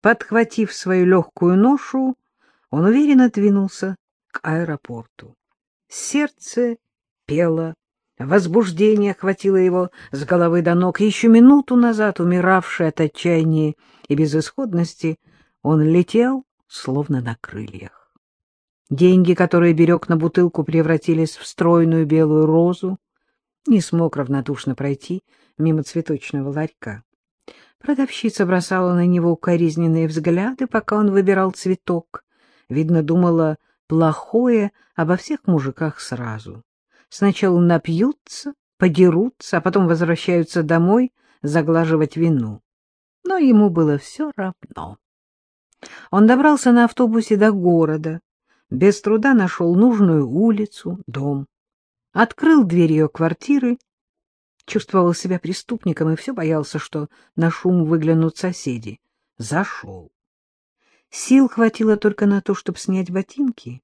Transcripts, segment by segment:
Подхватив свою легкую ношу, он уверенно двинулся к аэропорту. Сердце пело, возбуждение охватило его с головы до ног. Еще минуту назад, умиравший от отчаяния и безысходности, он летел, словно на крыльях. Деньги, которые берег на бутылку, превратились в стройную белую розу. Не смог равнодушно пройти мимо цветочного ларька. Продавщица бросала на него укоризненные взгляды, пока он выбирал цветок. Видно, думала плохое обо всех мужиках сразу. Сначала напьются, подерутся, а потом возвращаются домой заглаживать вину. Но ему было все равно. Он добрался на автобусе до города, без труда нашел нужную улицу, дом. Открыл дверь ее квартиры чувствовал себя преступником и все боялся, что на шум выглянут соседи. Зашел. Сил хватило только на то, чтобы снять ботинки,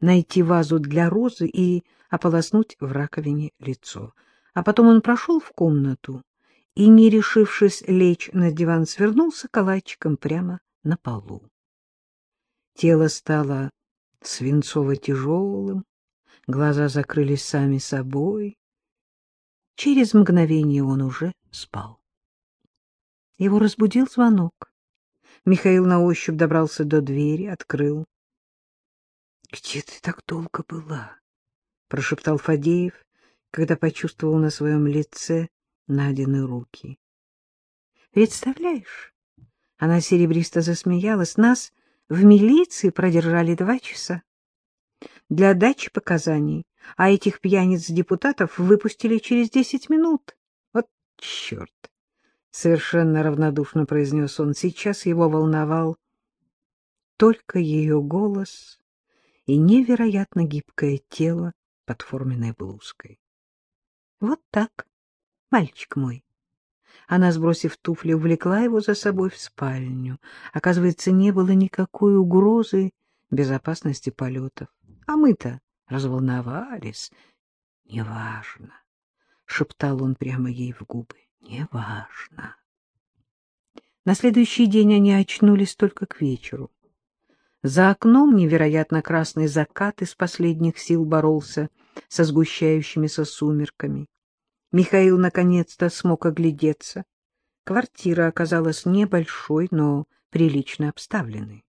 найти вазу для розы и ополоснуть в раковине лицо. А потом он прошел в комнату и, не решившись лечь на диван, свернулся калачиком прямо на полу. Тело стало свинцово-тяжелым, глаза закрылись сами собой, Через мгновение он уже спал. Его разбудил звонок. Михаил на ощупь добрался до двери, открыл. — Где ты так долго была? — прошептал Фадеев, когда почувствовал на своем лице Надины руки. — Представляешь? Она серебристо засмеялась. Нас в милиции продержали два часа. Для дачи показаний а этих пьяниц-депутатов выпустили через десять минут. Вот черт! — совершенно равнодушно произнес он. Сейчас его волновал только ее голос и невероятно гибкое тело под форменной блузкой. Вот так, мальчик мой. Она, сбросив туфли, увлекла его за собой в спальню. Оказывается, не было никакой угрозы безопасности полетов. А мы-то разволновались. — Неважно, — шептал он прямо ей в губы, — неважно. На следующий день они очнулись только к вечеру. За окном невероятно красный закат из последних сил боролся со сгущающимися сумерками. Михаил наконец-то смог оглядеться. Квартира оказалась небольшой, но прилично обставленной.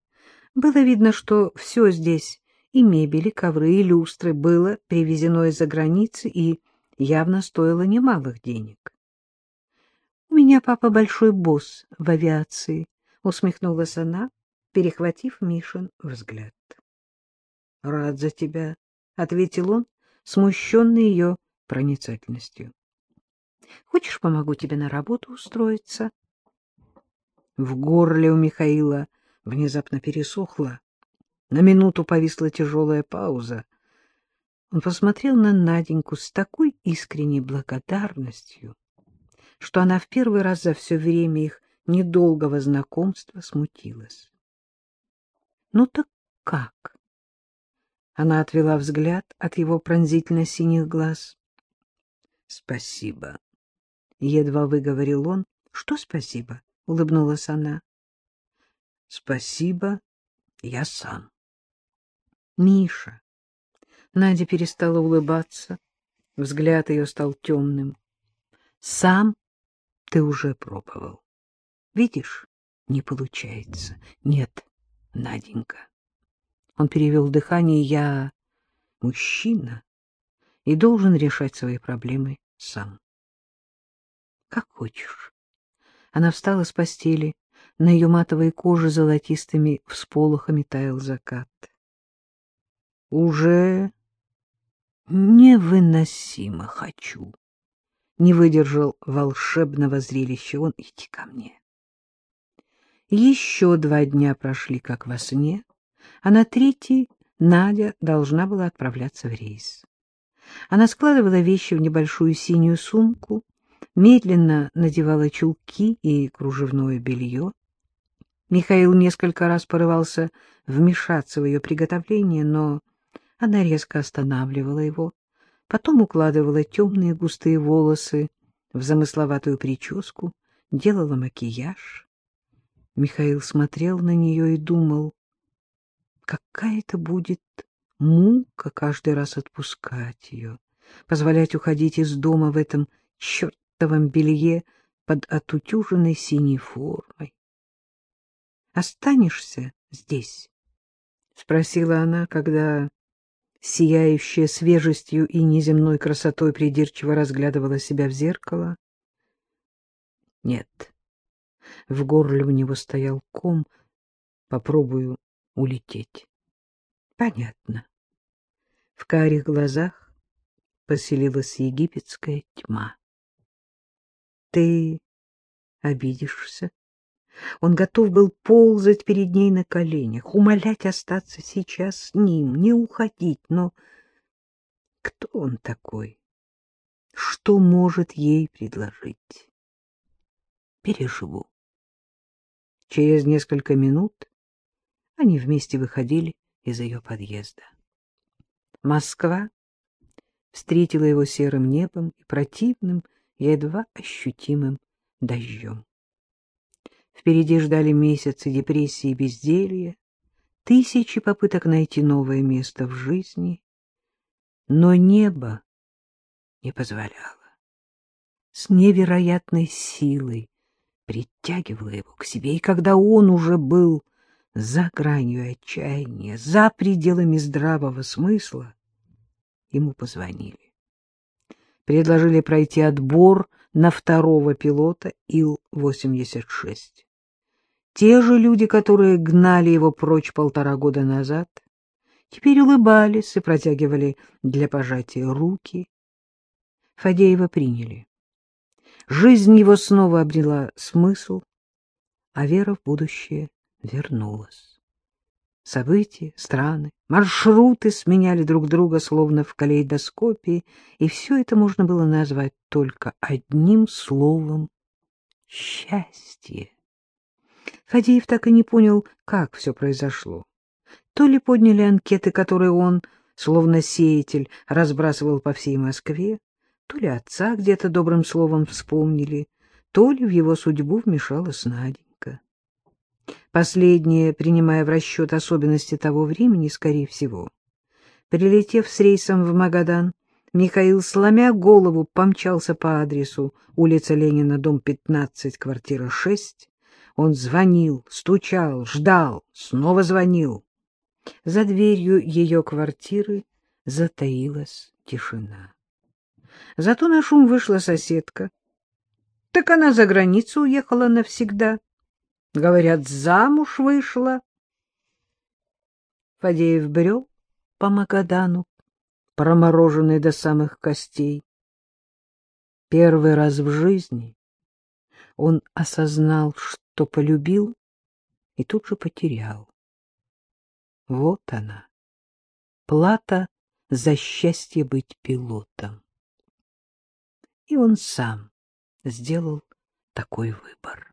Было видно, что все здесь и мебель, и ковры, и люстры было привезено из-за границы и явно стоило немалых денег. — У меня папа большой босс в авиации, — усмехнулась она, перехватив Мишин взгляд. — Рад за тебя, — ответил он, смущенный ее проницательностью. — Хочешь, помогу тебе на работу устроиться? В горле у Михаила внезапно пересохло. На минуту повисла тяжелая пауза. Он посмотрел на Наденьку с такой искренней благодарностью, что она в первый раз за все время их недолгого знакомства смутилась. — Ну так как? Она отвела взгляд от его пронзительно-синих глаз. — Спасибо. — едва выговорил он. — Что спасибо? — улыбнулась она. — Спасибо, я сам. Миша. Надя перестала улыбаться, взгляд ее стал темным. Сам ты уже пробовал. Видишь, не получается. Нет, Наденька. Он перевел дыхание. Я мужчина и должен решать свои проблемы сам. Как хочешь. Она встала с постели. На ее матовой коже золотистыми всполохами таял закат уже невыносимо хочу. Не выдержал волшебного зрелища он. Иди ко мне. Еще два дня прошли, как во сне, а на третий Надя должна была отправляться в рейс. Она складывала вещи в небольшую синюю сумку, медленно надевала чулки и кружевное белье. Михаил несколько раз порывался вмешаться в ее приготовление, но она резко останавливала его, потом укладывала темные густые волосы в замысловатую прическу, делала макияж. Михаил смотрел на нее и думал, какая это будет мука каждый раз отпускать ее, позволять уходить из дома в этом чертовом белье под отутюженной синей формой. «Останешься здесь?» — спросила она, когда, сияющая свежестью и неземной красотой, придирчиво разглядывала себя в зеркало. «Нет». В горле у него стоял ком. Попробую улететь. Понятно. В карих глазах поселилась египетская тьма. Ты обидишься? Он готов был ползать перед ней на коленях, умолять остаться сейчас с ним, не уходить, но кто он такой? Что может ей предложить? Переживу. Через несколько минут они вместе выходили из ее подъезда. Москва встретила его серым небом и противным, едва ощутимым дождем. Впереди ждали месяцы депрессии и безделья, тысячи попыток найти новое место в жизни, но небо не позволяло. С невероятной силой притягивало его к себе, и когда он уже был за гранью отчаяния, за пределами здравого смысла, ему позвонили. Предложили пройти отбор на второго пилота Ил-86. Те же люди, которые гнали его прочь полтора года назад, теперь улыбались и протягивали для пожатия руки. Фадеева приняли. Жизнь его снова обрела смысл, а вера в будущее вернулась. События, страны, маршруты сменяли друг друга, словно в калейдоскопе, и все это можно было назвать только одним словом — счастье. Фадеев так и не понял, как все произошло. То ли подняли анкеты, которые он, словно сеятель, разбрасывал по всей Москве, то ли отца где-то добрым словом вспомнили, то ли в его судьбу вмешалась Надя. Последнее, принимая в расчет особенности того времени, скорее всего. Прилетев с рейсом в Магадан, Михаил, сломя голову, помчался по адресу улица Ленина, дом 15, квартира 6. Он звонил, стучал, ждал, снова звонил. За дверью ее квартиры затаилась тишина. Зато на шум вышла соседка. Так она за границу уехала навсегда. Говорят, замуж вышла. Фадеев брел по Магадану, промороженный до самых костей. Первый раз в жизни он осознал, что полюбил, и тут же потерял. Вот она, плата за счастье быть пилотом. И он сам сделал такой выбор.